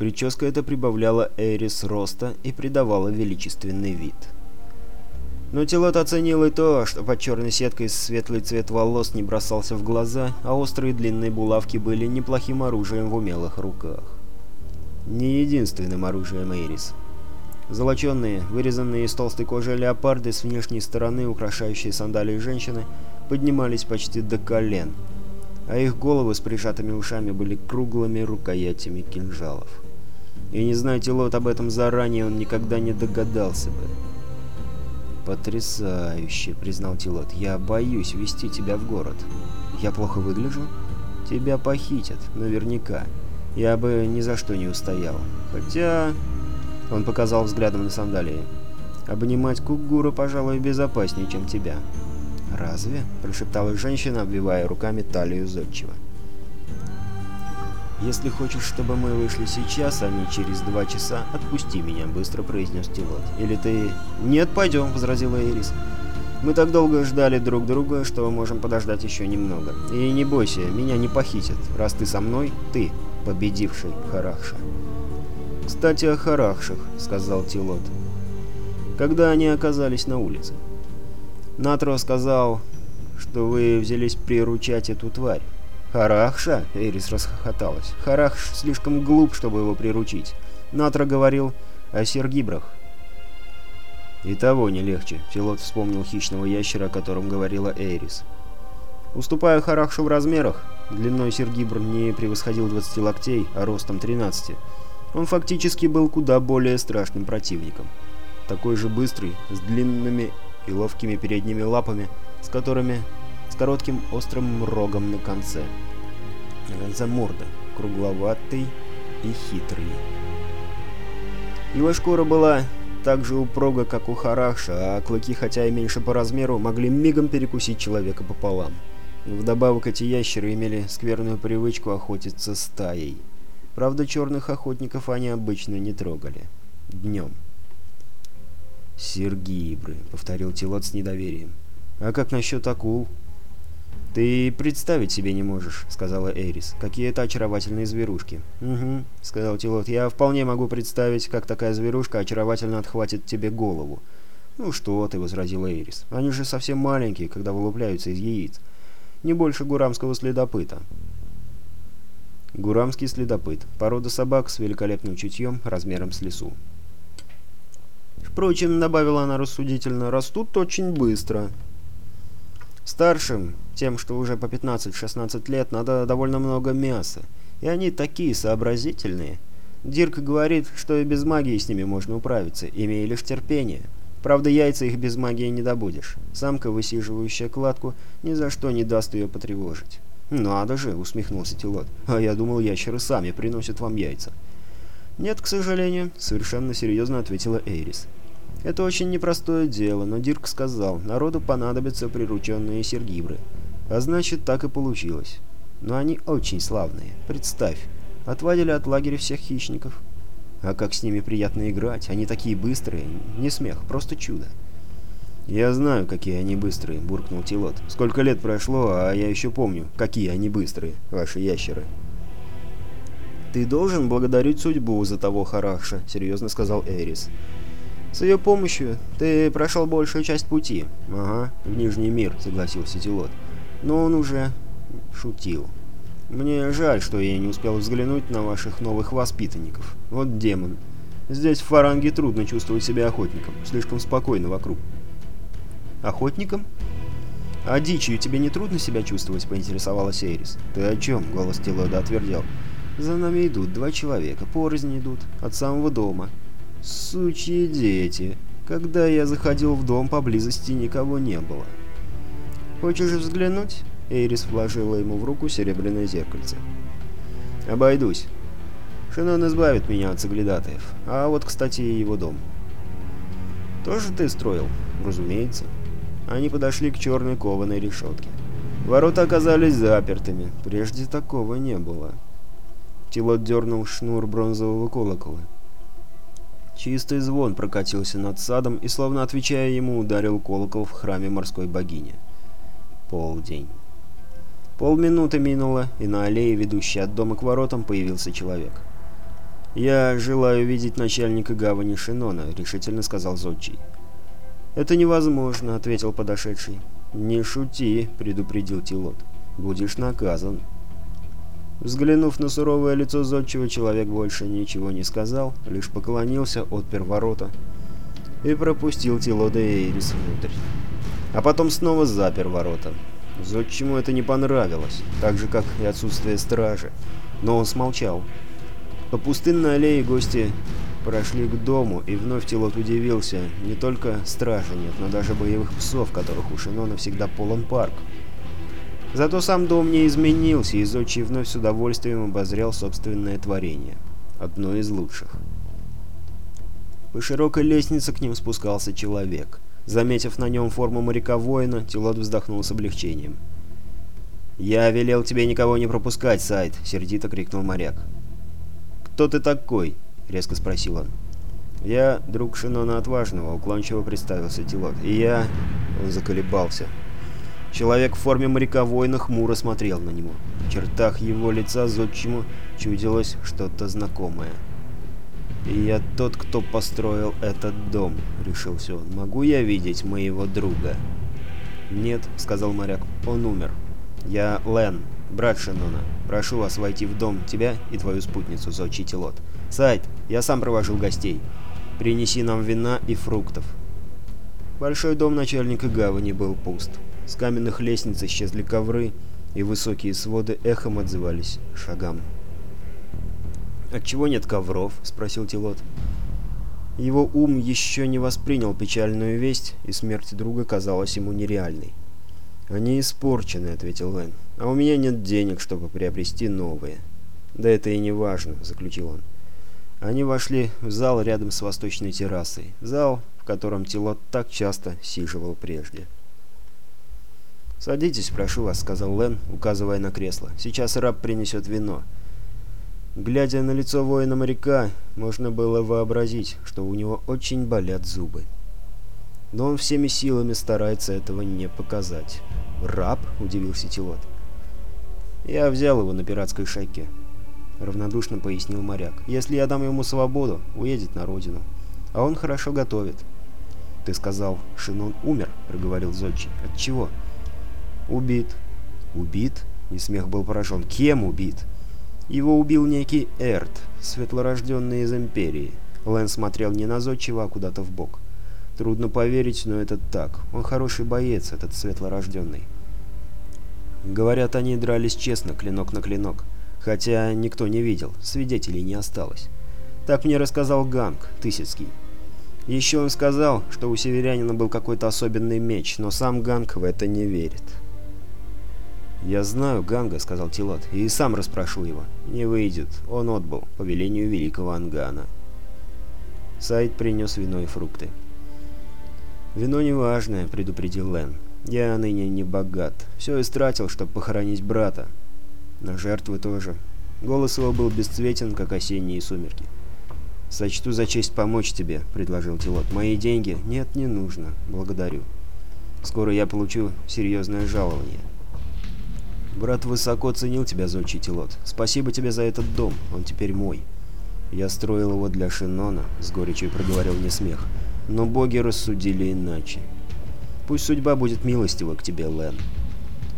Прическа эта прибавляла Эрис роста и придавала величественный вид. Но Тилот оценил и то, что под черной сеткой светлый цвет волос не бросался в глаза, а острые длинные булавки были неплохим оружием в умелых руках. Не единственным оружием Эрис. Золоченные, вырезанные из толстой кожи леопарды с внешней стороны, украшающие сандалии женщины, поднимались почти до колен, а их головы с прижатыми ушами были круглыми рукоятями кинжалов. И не зная Тилот об этом заранее, он никогда не догадался бы. «Потрясающе», — признал Тилот. «Я боюсь вести тебя в город. Я плохо выгляжу?» «Тебя похитят, наверняка. Я бы ни за что не устоял. Хотя...» Он показал взглядом на сандалии. «Обнимать Кугура, пожалуй, безопаснее, чем тебя». «Разве?» — прошептала женщина, обвивая руками талию Зодчего. «Если хочешь, чтобы мы вышли сейчас, а не через два часа, отпусти меня», — быстро произнес Тилот. «Или ты...» «Нет, пойдем», — возразила Эрис. «Мы так долго ждали друг друга, что можем подождать еще немного. И не бойся, меня не похитят. Раз ты со мной, ты, победивший Харахша». «Кстати, о Харахшах», — сказал Тилот. Когда они оказались на улице. Натро сказал, что вы взялись приручать эту тварь. «Харахша?» — Эрис расхохоталась. «Харахш слишком глуп, чтобы его приручить. Натра говорил о сергибрах». «И того не легче», — пилот вспомнил хищного ящера, о котором говорила Эрис. Уступая Харахшу в размерах, длиной сергибр не превосходил 20 локтей, а ростом 13, он фактически был куда более страшным противником. Такой же быстрый, с длинными и ловкими передними лапами, с которыми коротким острым рогом на конце. На конце морда, кругловатый и хитрый. Его шкура была так же упруга, как у Харахша, а клыки, хотя и меньше по размеру, могли мигом перекусить человека пополам. Вдобавок эти ящеры имели скверную привычку охотиться стаей. Правда, черных охотников они обычно не трогали. Днем. «Сергибры», — повторил Тилот с недоверием. «А как насчет акул?» «Ты представить себе не можешь», — сказала Эрис. «Какие это очаровательные зверушки». «Угу», — сказал Тилот. «Я вполне могу представить, как такая зверушка очаровательно отхватит тебе голову». «Ну что ты», — возразила Эрис. «Они же совсем маленькие, когда вылупляются из яиц. Не больше гурамского следопыта». Гурамский следопыт. Порода собак с великолепным чутьем, размером с лесу. Впрочем, добавила она рассудительно, растут очень быстро. Старшим, тем, что уже по 15-16 лет, надо довольно много мяса. И они такие сообразительные. Дирк говорит, что и без магии с ними можно управиться, имея лишь терпение. Правда, яйца их без магии не добудешь. Самка, высиживающая кладку, ни за что не даст ее потревожить. «Надо же!» — усмехнулся Тилот. «А я думал, ящеры сами приносят вам яйца». «Нет, к сожалению», — совершенно серьезно ответила Эйрис. Это очень непростое дело, но Дирк сказал, народу понадобятся прирученные сергибры. А значит, так и получилось. Но они очень славные. Представь, отвадили от лагеря всех хищников. А как с ними приятно играть, они такие быстрые, не смех, просто чудо. «Я знаю, какие они быстрые», — буркнул Тилот. «Сколько лет прошло, а я еще помню, какие они быстрые, ваши ящеры». «Ты должен благодарить судьбу за того Харахша», — серьезно сказал Эрис. С ее помощью ты прошел большую часть пути. Ага, в Нижний мир, согласился Тилот. Но он уже шутил. Мне жаль, что я не успел взглянуть на ваших новых воспитанников. Вот демон. Здесь в Фаранге трудно чувствовать себя охотником. Слишком спокойно вокруг. Охотником? А дичью тебе не трудно себя чувствовать, поинтересовалась Эрис. Ты о чем? Голос Тилода отвердел. За нами идут два человека, порознь идут, от самого дома. Сучьи дети. Когда я заходил в дом, поблизости никого не было. «Хочешь взглянуть?» Эйрис вложила ему в руку серебряное зеркальце. «Обойдусь. Шинон избавит меня от соглядатаев. А вот, кстати, его дом». «Тоже ты строил?» «Разумеется». Они подошли к черной кованой решетке. Ворота оказались запертыми. Прежде такого не было. Тилот дернул шнур бронзового колокола. Чистый звон прокатился над садом и, словно отвечая ему, ударил колокол в храме морской богини. Полдень. Полминуты минуло, и на аллее, ведущей от дома к воротам, появился человек. «Я желаю видеть начальника гавани Шинона», — решительно сказал Зодчий. «Это невозможно», — ответил подошедший. «Не шути», — предупредил Тилот. «Будешь наказан». Взглянув на суровое лицо Зодчего, человек больше ничего не сказал, лишь поклонился, отпер ворота и пропустил Тилода и Эйрис внутрь. А потом снова запер ворота. Зодчему это не понравилось, так же, как и отсутствие стражи, но он смолчал. По пустынной аллее гости прошли к дому, и вновь Тилот удивился. Не только стражи нет, но даже боевых псов, которых у Шинона всегда полон парк. Зато сам дом не изменился, и Зодчий вновь с удовольствием обозрел собственное творение. Одно из лучших. По широкой лестнице к ним спускался человек. Заметив на нем форму моряка-воина, Тилот вздохнул с облегчением. «Я велел тебе никого не пропускать, Сайт!» — сердито крикнул моряк. «Кто ты такой?» — резко спросил он. «Я друг Шинона Отважного», — уклончиво представился Тилот. «И я...» — он заколебался. Человек в форме моряка-воина хмуро смотрел на него. В чертах его лица зодчему чудилось что-то знакомое. «И я тот, кто построил этот дом», — решился он. «Могу я видеть моего друга?» «Нет», — сказал моряк, — «он умер. Я Лен, брат Шеннона. Прошу вас войти в дом, тебя и твою спутницу, зодчий Тилот. Сайт, я сам провожу гостей. Принеси нам вина и фруктов». Большой дом начальника гавани был пуст. С каменных лестниц исчезли ковры, и высокие своды эхом отзывались шагам. «Отчего нет ковров?» — спросил Тилот. Его ум еще не воспринял печальную весть, и смерть друга казалась ему нереальной. «Они испорчены», — ответил Вен. «А у меня нет денег, чтобы приобрести новые». «Да это и не важно», — заключил он. Они вошли в зал рядом с восточной террасой. Зал, в котором Тилот так часто сиживал прежде. «Садитесь, прошу вас», — сказал Лен, указывая на кресло. «Сейчас раб принесет вино». Глядя на лицо воина-моряка, можно было вообразить, что у него очень болят зубы. Но он всеми силами старается этого не показать. «Раб?» — удивился Тилот. «Я взял его на пиратской шайке», — равнодушно пояснил моряк. «Если я дам ему свободу, уедет на родину. А он хорошо готовит». «Ты сказал, Шинон умер?» — проговорил Зодчий. «От чего?» «Убит». «Убит?» — и смех был поражен. «Кем убит?» Его убил некий Эрт, светлорожденный из Империи. Лэн смотрел не на Зодчего, а куда-то в бок. Трудно поверить, но это так. Он хороший боец, этот светлорожденный. Говорят, они дрались честно, клинок на клинок. Хотя никто не видел, свидетелей не осталось. Так мне рассказал Ганг, Тысяцкий. Еще он сказал, что у северянина был какой-то особенный меч, но сам Ганг в это не верит. «Я знаю Ганга», — сказал Тилот, — «и сам расспрошу его». «Не выйдет. Он отбыл, по велению великого Ангана». Сайд принес вино и фрукты. «Вино неважное», — предупредил Лен. «Я ныне не богат. Все истратил, чтобы похоронить брата. На жертвы тоже». Голос его был бесцветен, как осенние сумерки. «Сочту за честь помочь тебе», — предложил Тилот. «Мои деньги?» «Нет, не нужно. Благодарю. Скоро я получу серьезное жалование». Брат высоко ценил тебя, Зодчий Тилот. Спасибо тебе за этот дом, он теперь мой. Я строил его для Шинона, с горечью проговорил не смех. Но боги рассудили иначе. Пусть судьба будет милостива к тебе, Лен.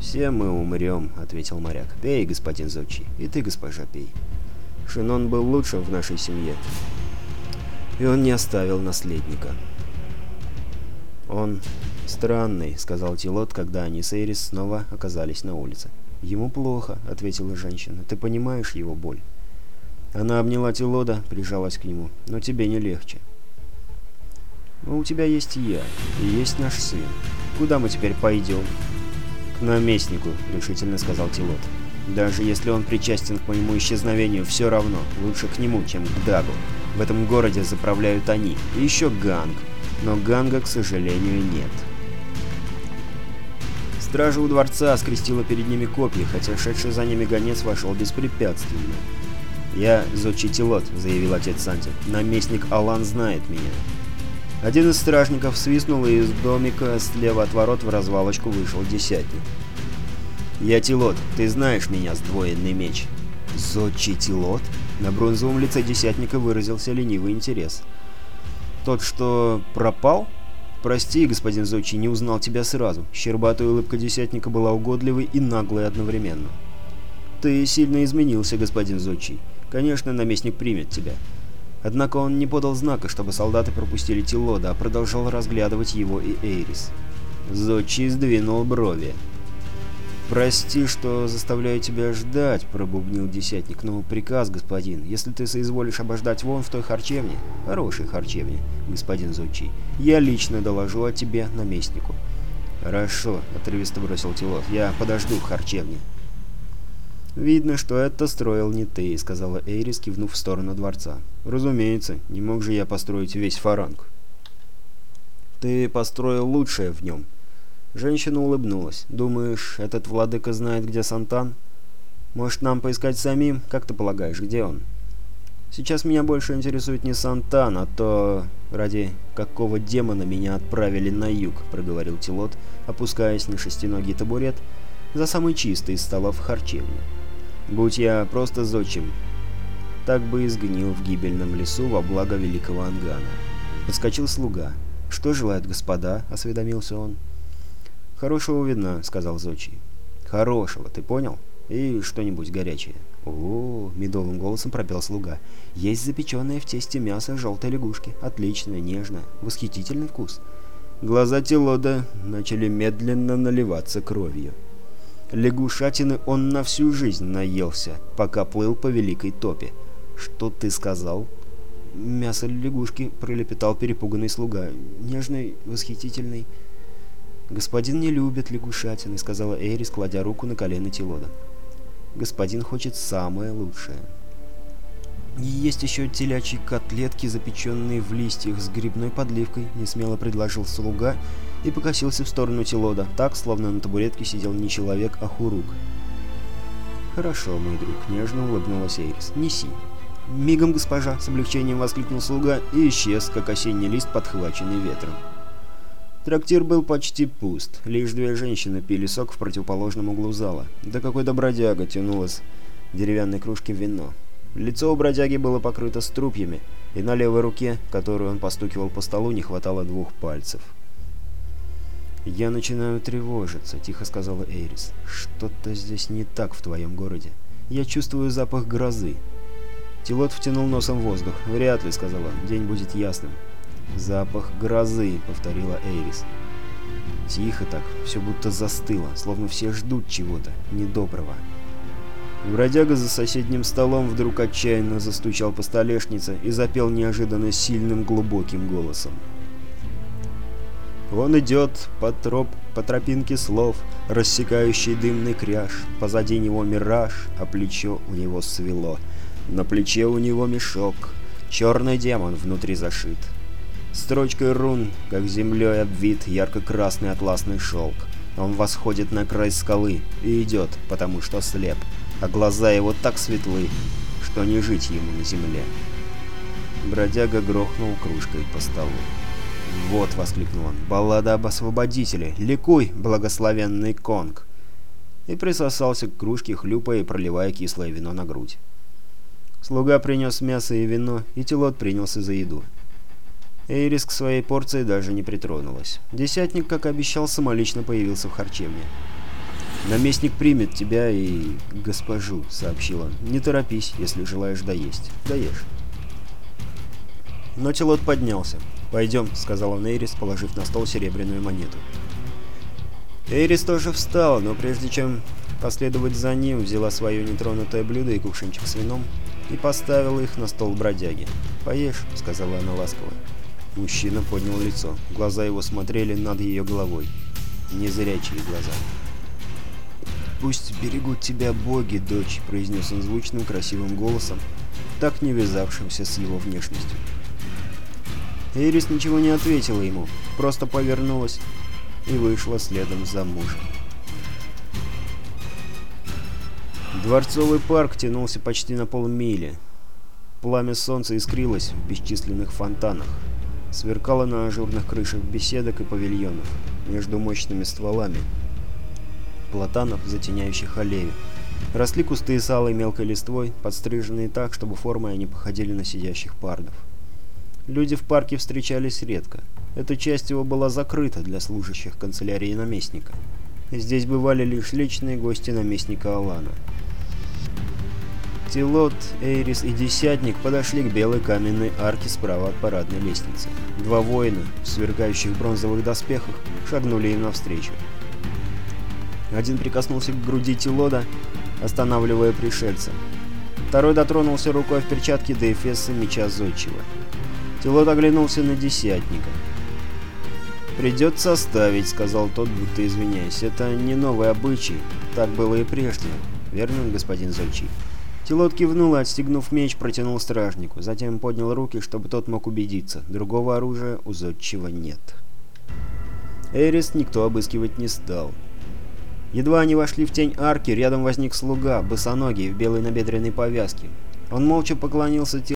«Все мы умрем», — ответил моряк. «Пей, господин Зодчий, и ты, госпожа, пей». Шинон был лучшим в нашей семье, и он не оставил наследника. «Он странный», — сказал Тилот, когда они с Эрис снова оказались на улице. «Ему плохо», — ответила женщина. «Ты понимаешь его боль?» Она обняла Тилода, прижалась к нему. «Но тебе не легче». «Но у тебя есть я, и есть наш сын. Куда мы теперь пойдем?» «К наместнику», — решительно сказал Тилот. «Даже если он причастен к моему исчезновению, все равно. Лучше к нему, чем к Дагу. В этом городе заправляют они. И еще Ганг. Но Ганга, к сожалению, нет». Стража у дворца скрестила перед ними копья, хотя шедший за ними гонец вошел беспрепятственно. «Я Зодчий-Тилот», — заявил отец Санти. «Наместник Алан знает меня». Один из стражников свистнул, и из домика слева от ворот в развалочку вышел десятник. «Я Тилот, ты знаешь меня, сдвоенный меч». «Зодчий Тилот?» На бронзовом лице десятника выразился ленивый интерес. «Тот, что пропал?» «Прости, господин Зодчий, не узнал тебя сразу». Щербатая улыбка десятника была угодливой и наглой одновременно. «Ты сильно изменился, господин Зодчий. Конечно, наместник примет тебя». Однако он не подал знака, чтобы солдаты пропустили Тилода, а продолжал разглядывать его и Эйрис. Зодчий сдвинул брови. «Прости, что заставляю тебя ждать», — пробубнил десятник. «Но приказ, господин, если ты соизволишь обождать вон в той харчевне, хорошей харчевне, господин Зодчий, я лично доложу о тебе наместнику». «Хорошо», — отрывисто бросил Тилот, — «я подожду в харчевне». «Видно, что это строил не ты», — сказала Эйрис, кивнув в сторону дворца. «Разумеется, не мог же я построить весь фаранг». «Ты построил лучшее в нем», Женщина улыбнулась. «Думаешь, этот владыка знает, где Сантан? Может, нам поискать самим? Как ты полагаешь, где он?» «Сейчас меня больше интересует не Сантан, а то, ради какого демона меня отправили на юг», — проговорил Тилот, опускаясь на шестиногий табурет за самый чистый из столов харчевни. «Будь я просто зодчим, так бы и сгнил в гибельном лесу во благо великого Ангана». Подскочил слуга. «Что желают господа?» — осведомился он. «Хорошего вина», — сказал Зодчий. «Хорошего, ты понял? И что-нибудь горячее». «О, медовым голосом пропел слуга. «Есть запеченное в тесте мясо желтой лягушки. Отличное, нежное, восхитительный вкус». Глаза Телода начали медленно наливаться кровью. Лягушатины он на всю жизнь наелся, пока плыл по великой топе. «Что ты сказал?» «Мясо лягушки», — пролепетал перепуганный слуга. «Нежный, восхитительный...» «Господин не любит лягушатины», — сказала Эрис, кладя руку на колено Тилода. «Господин хочет самое лучшее». «Есть еще телячьи котлетки, запеченные в листьях с грибной подливкой», — несмело предложил слуга и покосился в сторону Тилода, так, словно на табуретке сидел не человек, а хурук. «Хорошо, мой друг», — нежно улыбнулась Эрис. «Неси». «Мигом, госпожа!» — с облегчением воскликнул слуга и исчез, как осенний лист, подхваченный ветром. Трактир был почти пуст. Лишь две женщины пили сок в противоположном углу зала. Да какой-то бродяга тянулось деревянной кружки вино. Лицо у бродяги было покрыто струпьями, и на левой руке, которую он постукивал по столу, не хватало двух пальцев. «Я начинаю тревожиться», — тихо сказала Эйрис. «Что-то здесь не так в твоем городе. Я чувствую запах грозы». Тилот втянул носом воздух. «Вряд ли», — сказала. «День будет ясным. «Запах грозы», — повторила Эйрис. Тихо так, все будто застыло, словно все ждут чего-то недоброго. Бродяга за соседним столом вдруг отчаянно застучал по столешнице и запел неожиданно сильным глубоким голосом. Он идет по, троп, по тропинке слов, рассекающий дымный кряж. Позади него мираж, а плечо у него свело. На плече у него мешок, черный демон внутри зашит. Строчкой рун, как землей обвит ярко-красный атласный шелк. Он восходит на край скалы и идет, потому что слеп, а глаза его так светлы, что не жить ему на земле. Бродяга грохнул кружкой по столу. «Вот!» — воскликнул он. «Баллада об освободителе! Ликуй, благословенный Конг!» И присосался к кружке, хлюпая и проливая кислое вино на грудь. Слуга принес мясо и вино, и Телот принялся за еду. Эйрис к своей порции даже не притронулась. Десятник, как обещал, самолично появился в харчевне. «Наместник примет тебя и... госпожу», — сообщил он. «Не торопись, если желаешь доесть. Доешь». Но Телот поднялся. «Пойдем», — сказал он Эйрис, положив на стол серебряную монету. Эйрис тоже встала, но прежде чем последовать за ним, взяла свое нетронутое блюдо и кувшинчик с вином и поставила их на стол бродяги. «Поешь», — сказала она ласково. Мужчина поднял лицо. Глаза его смотрели над ее головой. Незрячие глаза. «Пусть берегут тебя боги, дочь», — произнес он звучным красивым голосом, так не вязавшимся с его внешностью. Эрис ничего не ответила ему, просто повернулась и вышла следом за мужем. Дворцовый парк тянулся почти на полмили. Пламя солнца искрилось в бесчисленных фонтанах сверкала на ажурных крышах беседок и павильонов, между мощными стволами, платанов, затеняющих аллею, Росли кусты с алой мелкой листвой, подстриженные так, чтобы формой они походили на сидящих пардов. Люди в парке встречались редко. Эта часть его была закрыта для служащих канцелярии наместника. Здесь бывали лишь личные гости наместника Алана. Тилот, Эйрис и Десятник подошли к белой каменной арке справа от парадной лестницы. Два воина в сверкающих бронзовых доспехах шагнули им навстречу. Один прикоснулся к груди Тилода, останавливая пришельца. Второй дотронулся рукой в перчатке до эфеса меча Зодчего. Тилот оглянулся на Десятника. «Придется оставить», — сказал тот, будто извиняясь. «Это не новый обычай. Так было и прежде. Верно, господин Зодчий?» Тилот кивнул и, отстегнув меч, протянул стражнику. Затем поднял руки, чтобы тот мог убедиться. Другого оружия у Зодчего нет. Эрис никто обыскивать не стал. Едва они вошли в тень арки, рядом возник слуга, босоногий, в белой набедренной повязке. Он молча поклонился